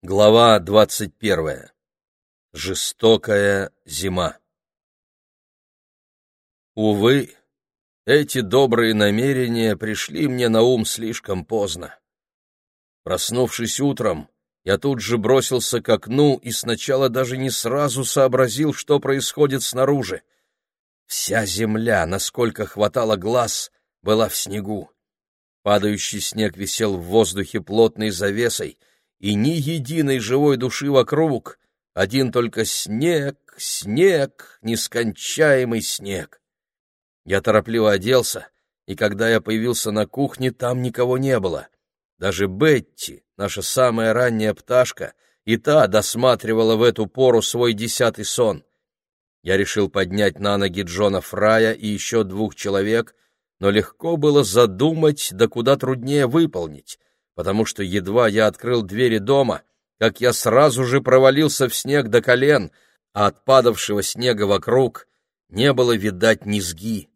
Глава двадцать первая. Жестокая зима. Увы, эти добрые намерения пришли мне на ум слишком поздно. Проснувшись утром, я тут же бросился к окну и сначала даже не сразу сообразил, что происходит снаружи. Вся земля, насколько хватало глаз, была в снегу. Падающий снег висел в воздухе плотной завесой, и ни единой живой души вокруг, один только снег, снег, нескончаемый снег. Я торопливо оделся, и когда я появился на кухне, там никого не было. Даже Бетти, наша самая ранняя пташка, и та досматривала в эту пору свой десятый сон. Я решил поднять на ноги Джона Фрая и еще двух человек, но легко было задумать, да куда труднее выполнить потому что едва я открыл двери дома, как я сразу же провалился в снег до колен, а от падавшего снега вокруг не было видать низги.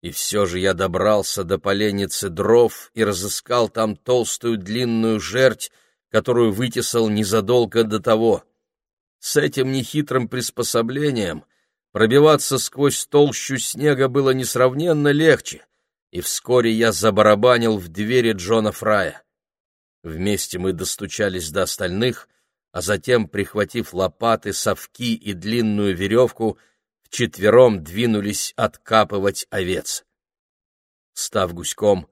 И все же я добрался до поленницы дров и разыскал там толстую длинную жерть, которую вытесал незадолго до того. С этим нехитрым приспособлением пробиваться сквозь толщу снега было несравненно легче, и вскоре я забарабанил в двери Джона Фрая. Вместе мы достучались до остальных, а затем, прихватив лопаты, совки и длинную веревку, вчетвером двинулись откапывать овец. Став гуськом,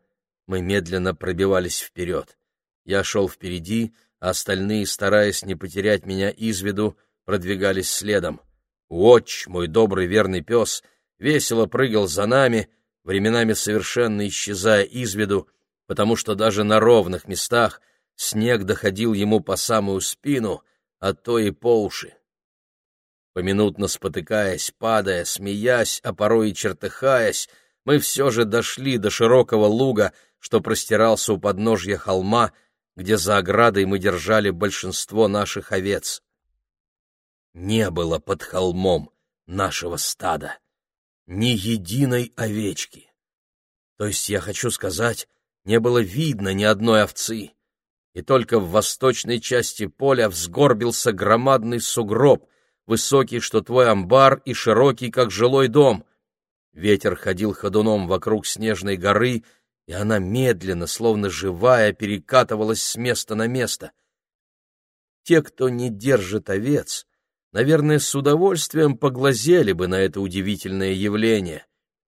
мы медленно пробивались вперед. Я шел впереди, а остальные, стараясь не потерять меня из виду, продвигались следом. Уотч, мой добрый верный пес, весело прыгал за нами, временами совершенно исчезая из виду, потому что даже на ровных местах снег доходил ему по самую спину, а то и по уши. Поминутно спотыкаясь, падая, смеясь, а порой и чертыхаясь, мы все же дошли до широкого луга, что простирался у подножья холма, где за оградой мы держали большинство наших овец. Не было под холмом нашего стада ни единой овечки. То есть, я хочу сказать, не было видно ни одной овцы, и только в восточной части поля взгорбился громадный сугроб, высокий, что твой амбар, и широкий, как жилой дом. Ветер ходил ходуном вокруг снежной горы, и она медленно, словно живая, перекатывалась с места на место. Те, кто не держит овец, наверное, с удовольствием поглазели бы на это удивительное явление.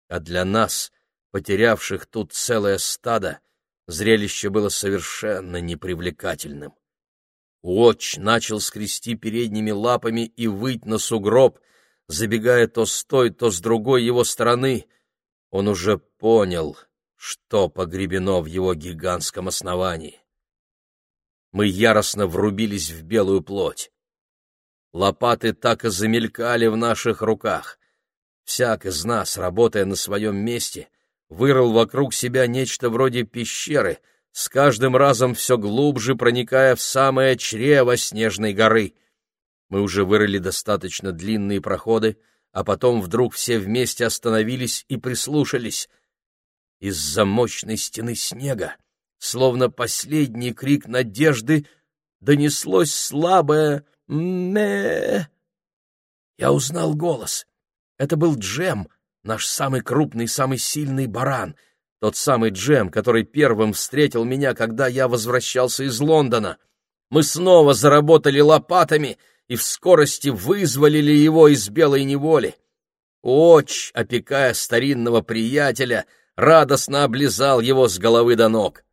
А для нас — потерявших тут целое стадо, зрелище было совершенно непривлекательным. Уотч начал скрести передними лапами и выть на сугроб, забегая то с той, то с другой его стороны. Он уже понял, что погребено в его гигантском основании. Мы яростно врубились в белую плоть. Лопаты так и замелькали в наших руках. Всяк из нас, работая на своем месте, вырыл вокруг себя нечто вроде пещеры, с каждым разом все глубже проникая в самое чрево снежной горы. Мы уже вырыли достаточно длинные проходы, а потом вдруг все вместе остановились и прислушались. Из-за мощной стены снега, словно последний крик надежды, донеслось слабое «ме». Я узнал голос. Это был Джем, наш самый крупный, самый сильный баран, тот самый Джем, который первым встретил меня, когда я возвращался из Лондона. Мы снова заработали лопатами и в скорости вызволили его из белой неволи. Оч, опекая старинного приятеля, радостно облизал его с головы до ног.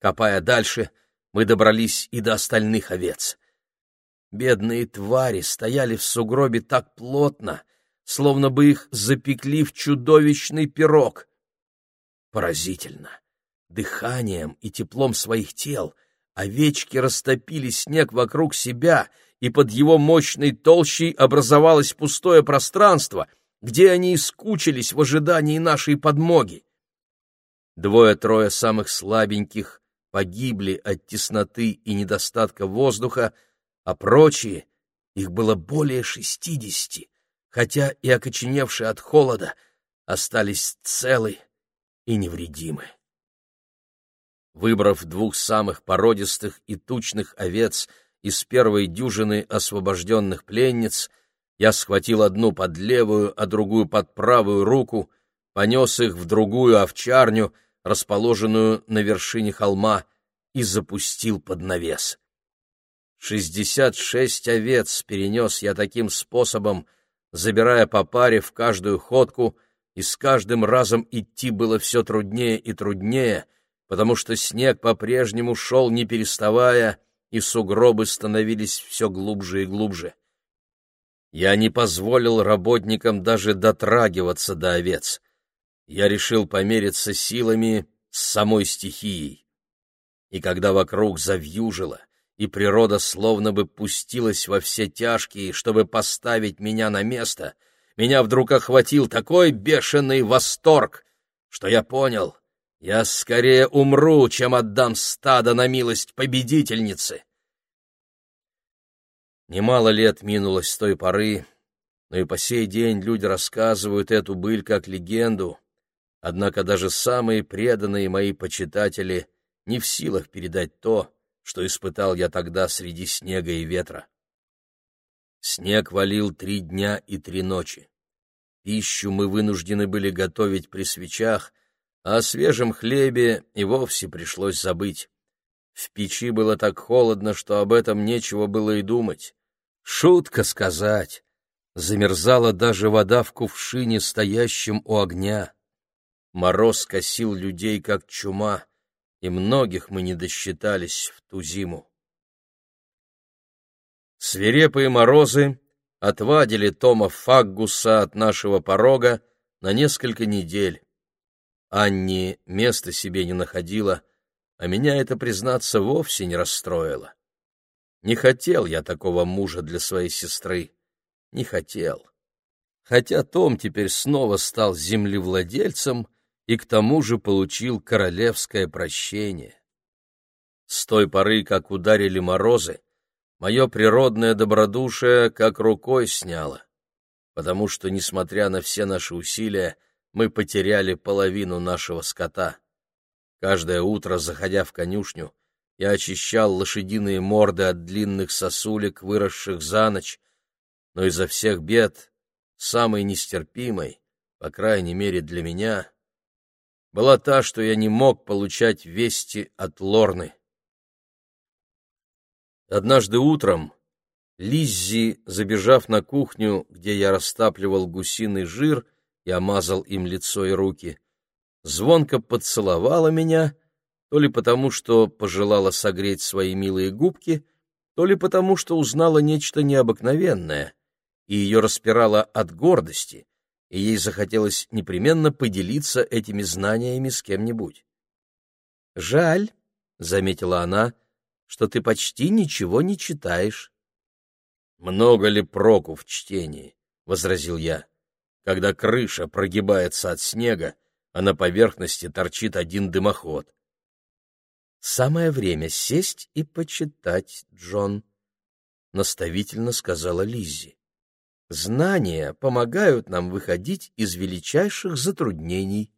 Копая дальше, мы добрались и до остальных овец. Бедные твари стояли в сугробе так плотно, словно бы их запекли в чудовищный пирог. Поразительно! Дыханием и теплом своих тел овечки растопили снег вокруг себя, и под его мощной толщей образовалось пустое пространство, где они и в ожидании нашей подмоги. Двое-трое самых слабеньких погибли от тесноты и недостатка воздуха, а прочие, их было более шестидесяти, хотя и окоченевшие от холода, остались целы и невредимы. Выбрав двух самых породистых и тучных овец из первой дюжины освобожденных пленниц, я схватил одну под левую, а другую под правую руку, понес их в другую овчарню, расположенную на вершине холма, и запустил под навес. Шестьдесят шесть овец перенес я таким способом, забирая по паре в каждую ходку, и с каждым разом идти было все труднее и труднее, потому что снег по-прежнему шел не переставая, и сугробы становились все глубже и глубже. Я не позволил работникам даже дотрагиваться до овец. Я решил помериться силами с самой стихией. И когда вокруг завьюжило, и природа словно бы пустилась во все тяжкие, чтобы поставить меня на место, меня вдруг охватил такой бешеный восторг, что я понял, я скорее умру, чем отдам стадо на милость победительницы. Немало лет минуло с той поры, но и по сей день люди рассказывают эту быль как легенду, однако даже самые преданные мои почитатели не в силах передать то, что испытал я тогда среди снега и ветра. Снег валил три дня и три ночи. Пищу мы вынуждены были готовить при свечах, а о свежем хлебе и вовсе пришлось забыть. В печи было так холодно, что об этом нечего было и думать. Шутка сказать. Замерзала даже вода в кувшине, стоящем у огня. Мороз косил людей, как чума, и многих мы не досчитались в ту зиму. Свирепые морозы отвадили Тома Фаггуса от нашего порога на несколько недель. Анни места себе не находила, а меня это, признаться, вовсе не расстроило. Не хотел я такого мужа для своей сестры. Не хотел. Хотя Том теперь снова стал землевладельцем и к тому же получил королевское прощение. С той поры, как ударили морозы, мое природное добродушие как рукой сняло, потому что, несмотря на все наши усилия, мы потеряли половину нашего скота. Каждое утро, заходя в конюшню, я очищал лошадиные морды от длинных сосулек, выросших за ночь, но изо всех бед, самой нестерпимой, по крайней мере для меня, была та, что я не мог получать вести от Лорны. Однажды утром Лиззи, забежав на кухню, где я растапливал гусиный жир и омазал им лицо и руки, звонко поцеловала меня, то ли потому, что пожелала согреть свои милые губки, то ли потому, что узнала нечто необыкновенное, и ее распирало от гордости, и ей захотелось непременно поделиться этими знаниями с кем-нибудь. «Жаль», — заметила она, — «что ты почти ничего не читаешь». «Много ли проку в чтении?» — возразил я. «Когда крыша прогибается от снега, а на поверхности торчит один дымоход». «Самое время сесть и почитать, Джон», — наставительно сказала Лиззи. Знания помогают нам выходить из величайших затруднений.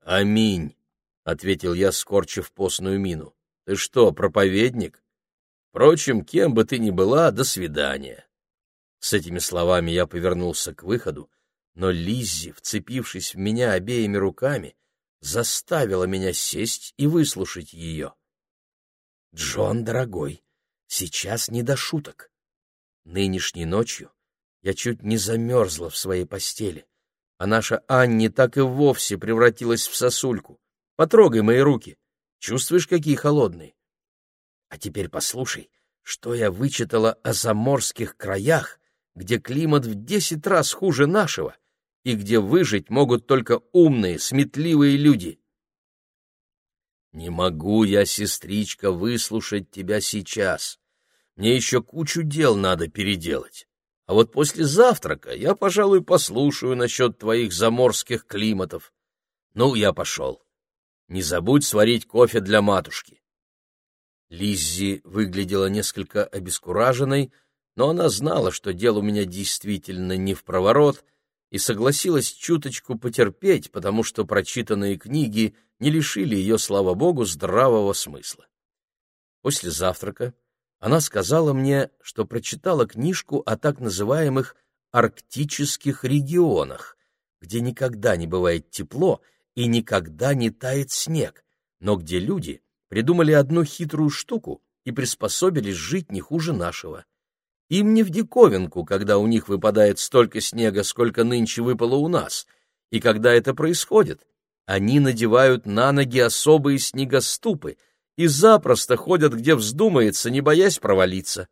Аминь, ответил я, скорчив постную мину. Ты что, проповедник? Впрочем, кем бы ты ни была, до свидания. С этими словами я повернулся к выходу, но Лиззи, вцепившись в меня обеими руками, заставила меня сесть и выслушать ее. «Джон, дорогой, сейчас не до шуток. Нынешней ночью я чуть не замерзла в своей постели, а наша Анни так и вовсе превратилась в сосульку. Потрогай мои руки. Чувствуешь, какие холодные? А теперь послушай, что я вычитала о заморских краях, где климат в десять раз хуже нашего и где выжить могут только умные, сметливые люди. Не могу я, сестричка, выслушать тебя сейчас. Мне еще кучу дел надо переделать. А вот после завтрака я, пожалуй, послушаю насчет твоих заморских климатов. Ну, я пошел. Не забудь сварить кофе для матушки. Лиззи выглядела несколько обескураженной, но она знала, что дело у меня действительно не в проворот, и согласилась чуточку потерпеть, потому что прочитанные книги не лишили ее, слава богу, здравого смысла. После завтрака она сказала мне, что прочитала книжку о так называемых арктических регионах, где никогда не бывает тепло и никогда не тает снег, но где люди придумали одну хитрую штуку и приспособились жить не хуже нашего. Им не в диковинку, когда у них выпадает столько снега, сколько нынче выпало у нас, и когда это происходит, они надевают на ноги особые снегоступы и запросто ходят, где вздумается, не боясь провалиться.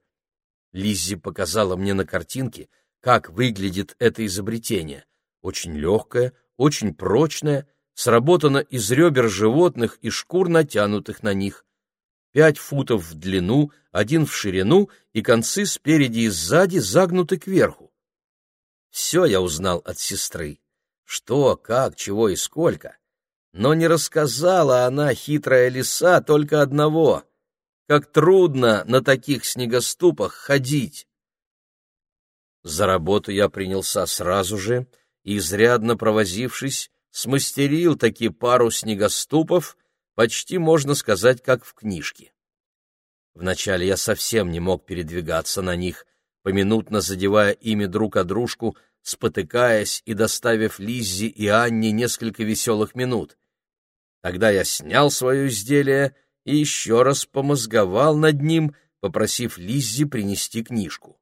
Лиззи показала мне на картинке, как выглядит это изобретение. Очень легкое, очень прочное, сработано из ребер животных и шкур, натянутых на них пять футов в длину, один в ширину, и концы спереди и сзади загнуты кверху. Все я узнал от сестры. Что, как, чего и сколько. Но не рассказала она, хитрая лиса, только одного. Как трудно на таких снегоступах ходить. За работу я принялся сразу же и, изрядно провозившись, смастерил таки пару снегоступов, почти можно сказать, как в книжке. Вначале я совсем не мог передвигаться на них, поминутно задевая ими друг о дружку, спотыкаясь и доставив Лиззи и Анне несколько веселых минут. Тогда я снял свое изделие и еще раз помозговал над ним, попросив Лиззи принести книжку.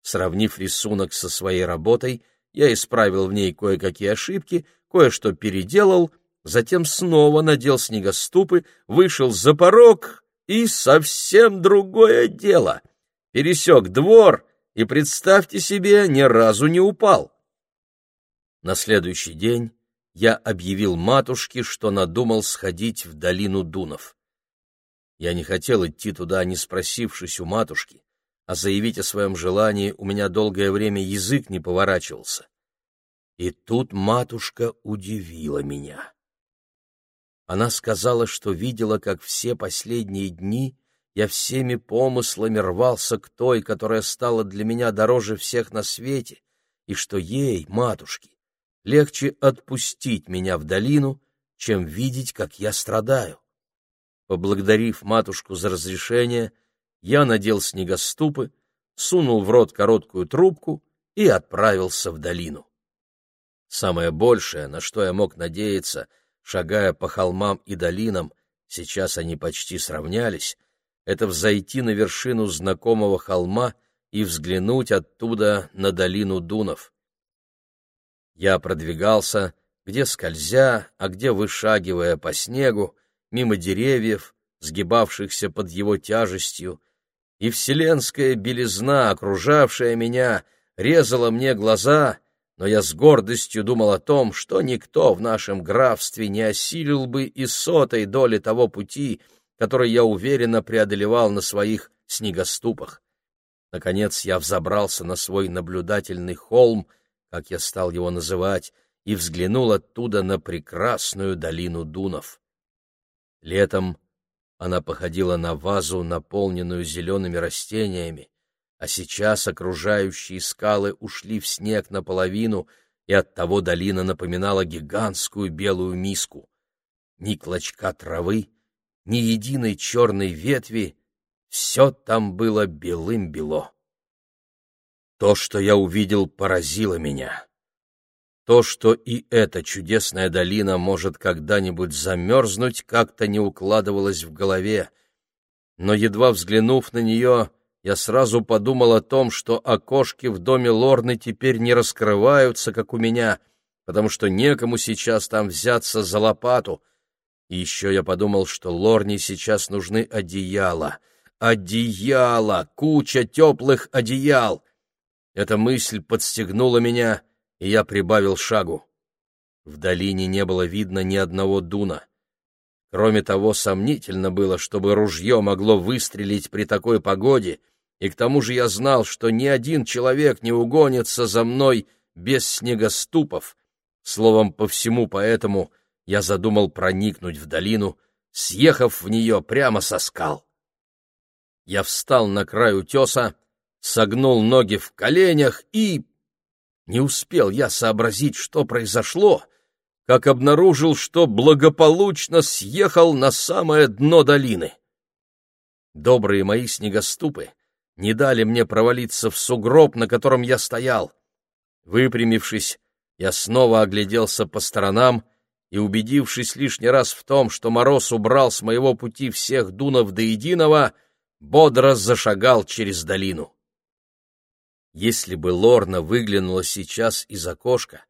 Сравнив рисунок со своей работой, я исправил в ней кое-какие ошибки, кое-что переделал — затем снова надел снегоступы, вышел за порог и совсем другое дело. Пересек двор и, представьте себе, ни разу не упал. На следующий день я объявил матушке, что надумал сходить в долину Дунов. Я не хотел идти туда, не спросившись у матушки, а заявить о своем желании у меня долгое время язык не поворачивался. И тут матушка удивила меня. Она сказала, что видела, как все последние дни я всеми помыслами рвался к той, которая стала для меня дороже всех на свете, и что ей, матушке, легче отпустить меня в долину, чем видеть, как я страдаю. Поблагодарив матушку за разрешение, я надел снегоступы, сунул в рот короткую трубку и отправился в долину. Самое большее, на что я мог надеяться — шагая по холмам и долинам, сейчас они почти сравнялись, это взойти на вершину знакомого холма и взглянуть оттуда на долину Дунов. Я продвигался, где скользя, а где вышагивая по снегу, мимо деревьев, сгибавшихся под его тяжестью, и вселенская белизна, окружавшая меня, резала мне глаза — но я с гордостью думал о том, что никто в нашем графстве не осилил бы и сотой доли того пути, который я уверенно преодолевал на своих снегоступах. Наконец я взобрался на свой наблюдательный холм, как я стал его называть, и взглянул оттуда на прекрасную долину Дунов. Летом она походила на вазу, наполненную зелеными растениями, а сейчас окружающие скалы ушли в снег наполовину, и оттого долина напоминала гигантскую белую миску. Ни клочка травы, ни единой черной ветви, все там было белым-бело. То, что я увидел, поразило меня. То, что и эта чудесная долина может когда-нибудь замерзнуть, как-то не укладывалось в голове, но, едва взглянув на нее, я сразу подумал о том, что окошки в доме Лорны теперь не раскрываются, как у меня, потому что некому сейчас там взяться за лопату. И еще я подумал, что Лорне сейчас нужны одеяла. Одеяла! Куча теплых одеял! Эта мысль подстегнула меня, и я прибавил шагу. В долине не было видно ни одного дуна. Кроме того, сомнительно было, чтобы ружье могло выстрелить при такой погоде — и к тому же я знал, что ни один человек не угонится за мной без снегоступов. Словом, по всему поэтому я задумал проникнуть в долину, съехав в нее прямо со скал. Я встал на край утеса, согнул ноги в коленях и... Не успел я сообразить, что произошло, как обнаружил, что благополучно съехал на самое дно долины. Добрые мои снегоступы не дали мне провалиться в сугроб, на котором я стоял. Выпрямившись, я снова огляделся по сторонам и, убедившись лишний раз в том, что мороз убрал с моего пути всех дунов до единого, бодро зашагал через долину. Если бы Лорна выглянула сейчас из окошка,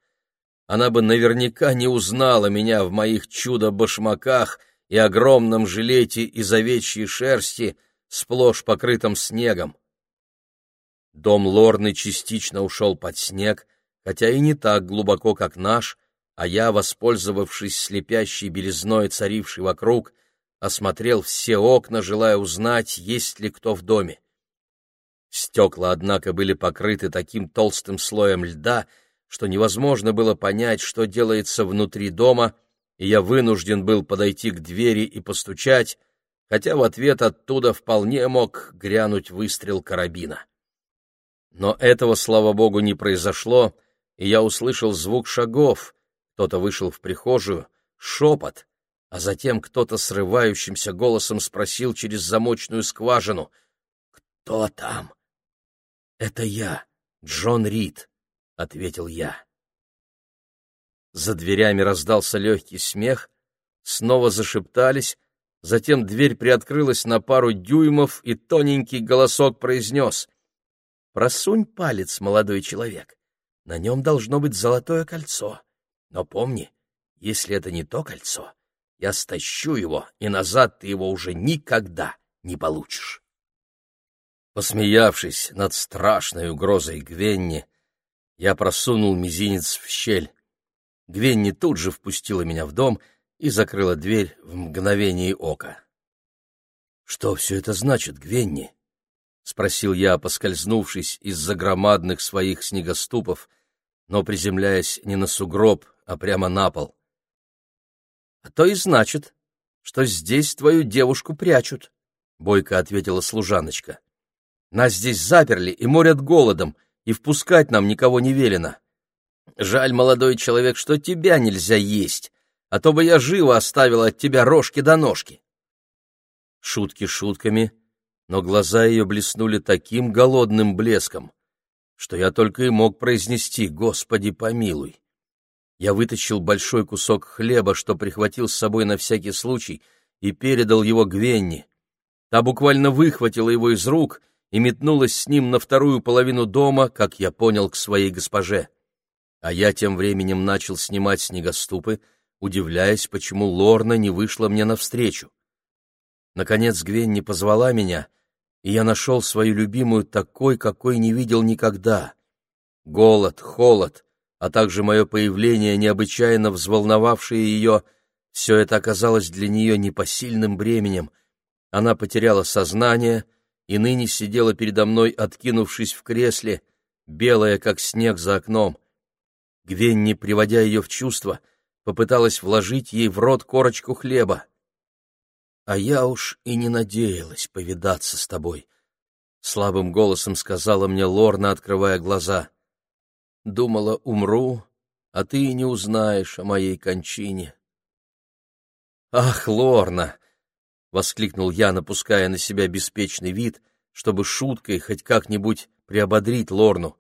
она бы наверняка не узнала меня в моих чудо-башмаках и огромном жилете из овечьей шерсти, сплошь покрытом снегом. Дом Лорны частично ушел под снег, хотя и не так глубоко, как наш, а я, воспользовавшись слепящей белизной, царившей вокруг, осмотрел все окна, желая узнать, есть ли кто в доме. Стекла, однако, были покрыты таким толстым слоем льда, что невозможно было понять, что делается внутри дома, и я вынужден был подойти к двери и постучать, хотя в ответ оттуда вполне мог грянуть выстрел карабина. Но этого, слава богу, не произошло, и я услышал звук шагов. Кто-то вышел в прихожую, шепот, а затем кто-то срывающимся голосом спросил через замочную скважину «Кто там?» «Это я, Джон Рид», — ответил я. За дверями раздался легкий смех, снова зашептались, затем дверь приоткрылась на пару дюймов, и тоненький голосок произнес «Просунь палец, молодой человек, на нем должно быть золотое кольцо, но помни, если это не то кольцо, я стащу его, и назад ты его уже никогда не получишь». Посмеявшись над страшной угрозой Гвенни, я просунул мизинец в щель. Гвенни тут же впустила меня в дом и закрыла дверь в мгновение ока. — Что все это значит, Гвенни? — спросил я, поскользнувшись из-за громадных своих снегоступов, но приземляясь не на сугроб, а прямо на пол. — А то и значит, что здесь твою девушку прячут, — бойко ответила служаночка. — нас здесь заперли и морят голодом, и впускать нам никого не велено. Жаль, молодой человек, что тебя нельзя есть, а то бы я живо оставила от тебя рожки до ножки. Шутки шутками, но глаза ее блеснули таким голодным блеском, что я только и мог произнести «Господи, помилуй». Я вытащил большой кусок хлеба, что прихватил с собой на всякий случай, и передал его Гвенни. Та буквально выхватила его из рук — и метнулась с ним на вторую половину дома, как я понял, к своей госпоже. А я тем временем начал снимать снегоступы, удивляясь, почему Лорна не вышла мне навстречу. Наконец Гвенни позвала меня, и я нашел свою любимую такой, какой не видел никогда. Голод, холод, а также мое появление, необычайно взволновавшее ее, все это оказалось для нее непосильным бременем. Она потеряла сознание — и ныне сидела передо мной, откинувшись в кресле, белая, как снег за окном. Гвенни, приводя ее в чувство, попыталась вложить ей в рот корочку хлеба. — А я уж и не надеялась повидаться с тобой, — слабым голосом сказала мне Лорна, открывая глаза. — Думала, умру, а ты и не узнаешь о моей кончине. — Ах, Лорна! — воскликнул я, напуская на себя беспечный вид, чтобы шуткой хоть как-нибудь приободрить Лорну,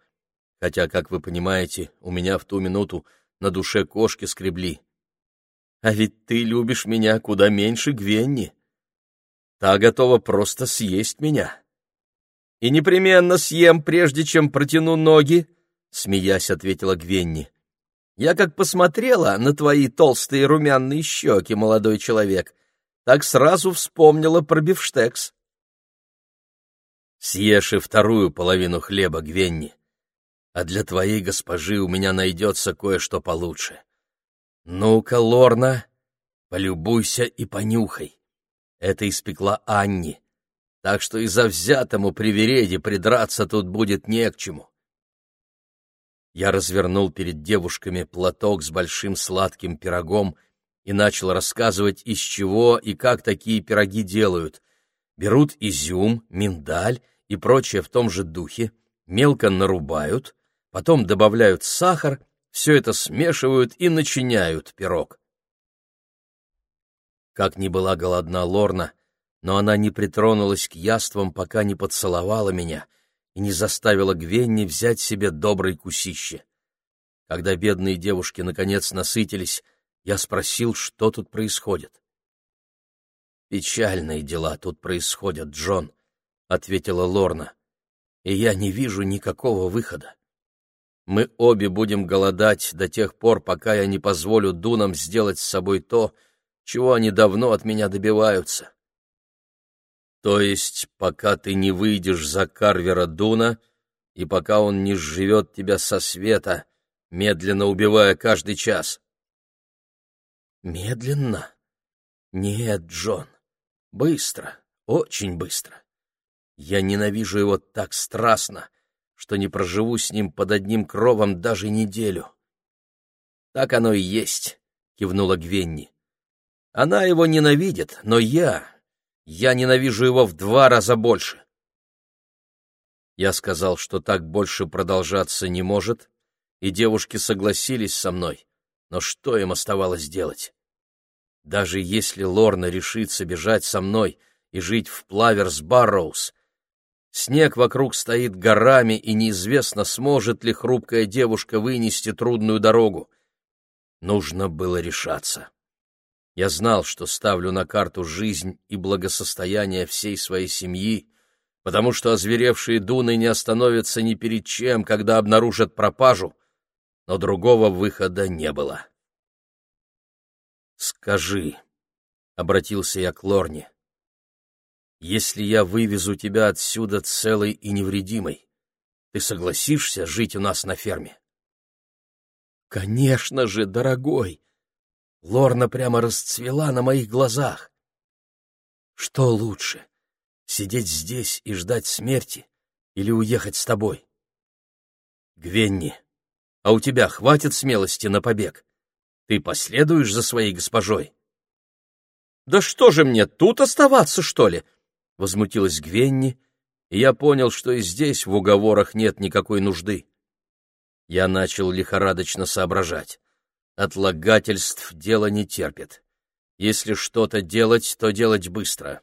хотя, как вы понимаете, у меня в ту минуту на душе кошки скребли. «А ведь ты любишь меня куда меньше Гвенни. Та готова просто съесть меня». «И непременно съем, прежде чем протяну ноги», — смеясь ответила Гвенни. «Я как посмотрела на твои толстые румяные щеки, молодой человек, так сразу вспомнила про бифштекс. Съешь и вторую половину хлеба, Гвенни, а для твоей госпожи у меня найдется кое-что получше. Ну-ка, Лорна, полюбуйся и понюхай. Это испекла Анни, так что и завзятому привереде придраться тут будет не к чему. Я развернул перед девушками платок с большим сладким пирогом и начал рассказывать, из чего и как такие пироги делают. Берут изюм, миндаль и прочее в том же духе, мелко нарубают, потом добавляют сахар, все это смешивают и начиняют пирог. Как ни была голодна Лорна, но она не притронулась к яствам, пока не поцеловала меня и не заставила Гвенни взять себе доброй кусище. Когда бедные девушки наконец насытились, я спросил, что тут происходит. «Печальные дела тут происходят, Джон», — ответила Лорна, — «и я не вижу никакого выхода. Мы обе будем голодать до тех пор, пока я не позволю Дунам сделать с собой то, чего они давно от меня добиваются. То есть, пока ты не выйдешь за Карвера Дуна, и пока он не сживет тебя со света, медленно убивая каждый час. Медленно? Нет, Джон. Быстро, очень быстро. Я ненавижу его так страстно, что не проживу с ним под одним кровом даже неделю. Так оно и есть, кивнула Гвенни. Она его ненавидит, но я... Я ненавижу его в два раза больше. Я сказал, что так больше продолжаться не может, и девушки согласились со мной, но что им оставалось делать? Даже если Лорна решится бежать со мной и жить в Плаверс-Барроуз, снег вокруг стоит горами, и неизвестно, сможет ли хрупкая девушка вынести трудную дорогу. Нужно было решаться. Я знал, что ставлю на карту жизнь и благосостояние всей своей семьи, потому что озверевшие дуны не остановятся ни перед чем, когда обнаружат пропажу, но другого выхода не было. «Скажи», — обратился я к Лорне, — «если я вывезу тебя отсюда целой и невредимой, ты согласишься жить у нас на ферме?» «Конечно же, дорогой!» Лорна прямо расцвела на моих глазах. Что лучше, сидеть здесь и ждать смерти или уехать с тобой? Гвенни, а у тебя хватит смелости на побег? Ты последуешь за своей госпожой? Да что же мне, тут оставаться, что ли? Возмутилась Гвенни, и я понял, что и здесь в уговорах нет никакой нужды. Я начал лихорадочно соображать. Отлагательств дело не терпит. Если что-то делать, то делать быстро.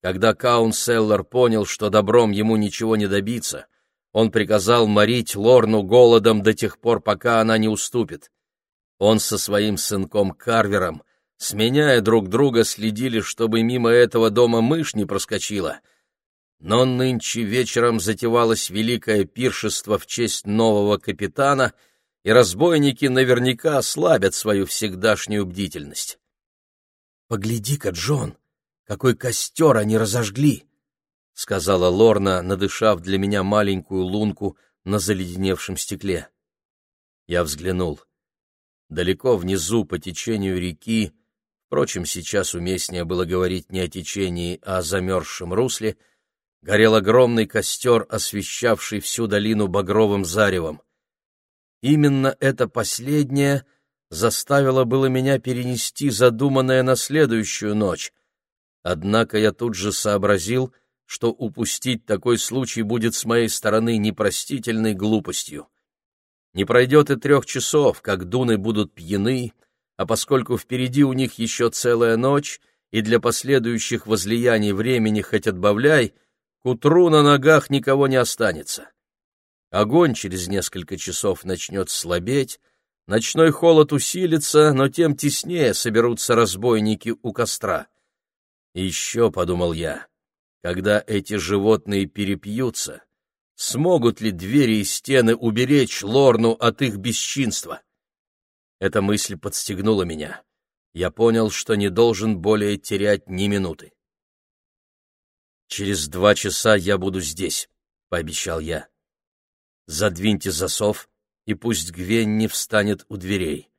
Когда Каунселлер понял, что добром ему ничего не добиться, он приказал морить Лорну голодом до тех пор, пока она не уступит. Он со своим сынком Карвером, сменяя друг друга, следили, чтобы мимо этого дома мышь не проскочила. Но нынче вечером затевалось великое пиршество в честь нового капитана — и разбойники наверняка ослабят свою всегдашнюю бдительность. «Погляди-ка, Джон, какой костер они разожгли!» — сказала Лорна, надышав для меня маленькую лунку на заледеневшем стекле. Я взглянул. Далеко внизу по течению реки, впрочем, сейчас уместнее было говорить не о течении, а о замерзшем русле, горел огромный костер, освещавший всю долину багровым заревом. Именно это последнее заставило было меня перенести задуманное на следующую ночь. Однако я тут же сообразил, что упустить такой случай будет с моей стороны непростительной глупостью. Не пройдет и трех часов, как дуны будут пьяны, а поскольку впереди у них еще целая ночь, и для последующих возлияний времени хоть отбавляй, к утру на ногах никого не останется. Огонь через несколько часов начнет слабеть, ночной холод усилится, но тем теснее соберутся разбойники у костра. Еще, — подумал я, — когда эти животные перепьются, смогут ли двери и стены уберечь Лорну от их бесчинства? Эта мысль подстегнула меня. Я понял, что не должен более терять ни минуты. «Через два часа я буду здесь», — пообещал я. Задвиньте засов, и пусть Гвенни встанет у дверей.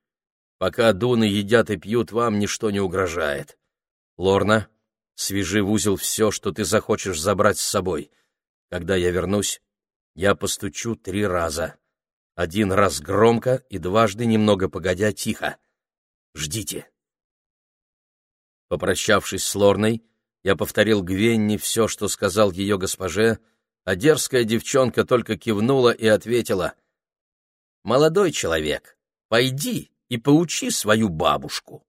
Пока дуны едят и пьют, вам ничто не угрожает. Лорна, свяжи в узел все, что ты захочешь забрать с собой. Когда я вернусь, я постучу три раза. Один раз громко и дважды немного погодя тихо. Ждите. Попрощавшись с Лорной, я повторил Гвенни все, что сказал ее госпоже, а дерзкая девчонка только кивнула и ответила «Молодой человек, пойди и поучи свою бабушку».